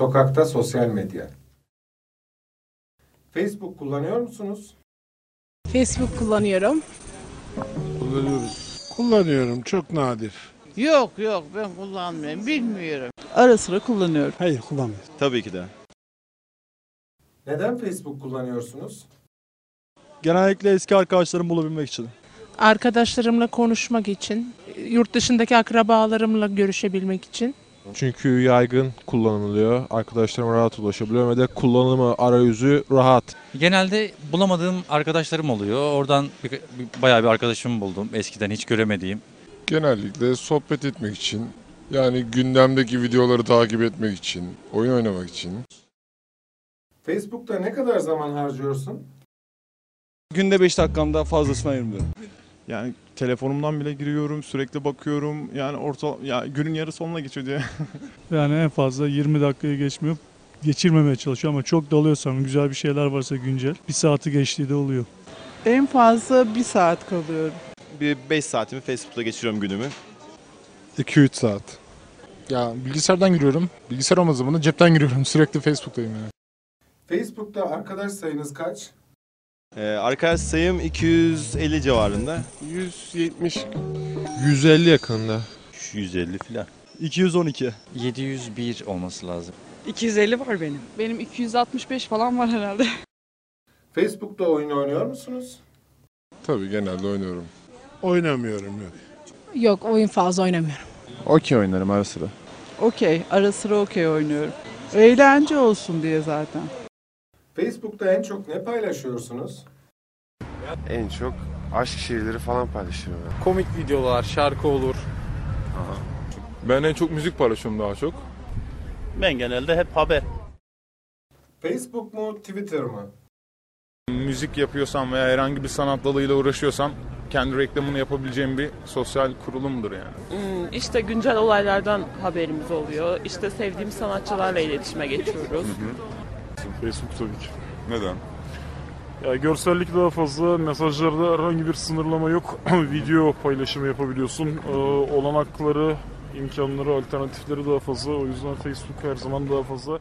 Sokakta sosyal medya. Facebook kullanıyor musunuz? Facebook kullanıyorum. Kullanıyoruz. Kullanıyorum çok nadir. Yok yok ben kullanmıyorum bilmiyorum. Ara sıra kullanıyorum. Hayır kullanmıyorum. Tabii ki de. Neden Facebook kullanıyorsunuz? Genellikle eski arkadaşlarımı bulabilmek için. Arkadaşlarımla konuşmak için, yurt dışındaki akrabalarımla görüşebilmek için. Çünkü yaygın kullanılıyor. Arkadaşlarıma rahat ulaşabiliyorum ve de kullanımı arayüzü rahat. Genelde bulamadığım arkadaşlarım oluyor. Oradan bir, bir- bayağı bir arkadaşımı buldum. Eskiden hiç göremediğim. Genellikle sohbet etmek için, yani gündemdeki videoları takip etmek için, oyun oynamak için. Facebook'ta ne kadar zaman harcıyorsun? Günde 5 dakikamda fazlasını ayırmıyorum. Yani telefonumdan bile giriyorum, sürekli bakıyorum. Yani orta ya günün yarısı onunla geçiyor diye. Yani en fazla 20 dakikayı geçmiyor. Geçirmemeye çalışıyor ama çok dalıyorsam, güzel bir şeyler varsa güncel, bir saati geçtiği de oluyor. En fazla bir saat kalıyorum. Bir 5 saatimi Facebook'ta geçiriyorum günümü. 2-3 saat. Ya bilgisayardan giriyorum. Bilgisayar olmadığı zaman da cepten giriyorum. Sürekli Facebook'tayım yani. Facebook'ta arkadaş sayınız kaç? Ee, arkadaş sayım 250 civarında. 170 150 yakında. 150 falan. 212. 701 olması lazım. 250 var benim. Benim 265 falan var herhalde. Facebook'ta oyun oynuyor musunuz? Tabii genelde oynuyorum. Oynamıyorum yok. Yok oyun fazla oynamıyorum. Okey oynarım ara sıra. Okey. Ara sıra okey oynuyorum. Eğlence olsun diye zaten. Facebook'ta en çok ne paylaşıyorsunuz? En çok aşk şiirleri falan paylaşıyorum. Komik videolar, şarkı olur. Ben en çok müzik paylaşıyorum daha çok. Ben genelde hep haber. Facebook mu, Twitter mı? Müzik yapıyorsam veya herhangi bir sanat dalıyla uğraşıyorsam kendi reklamını yapabileceğim bir sosyal kurulumdur yani. İşte güncel olaylardan haberimiz oluyor. İşte sevdiğim sanatçılarla iletişime geçiyoruz. Facebook tabii ki. Neden? Ya görsellik daha fazla, mesajlarda herhangi bir sınırlama yok. Video paylaşımı yapabiliyorsun. Ee, olanakları, imkanları, alternatifleri daha fazla. O yüzden Facebook her zaman daha fazla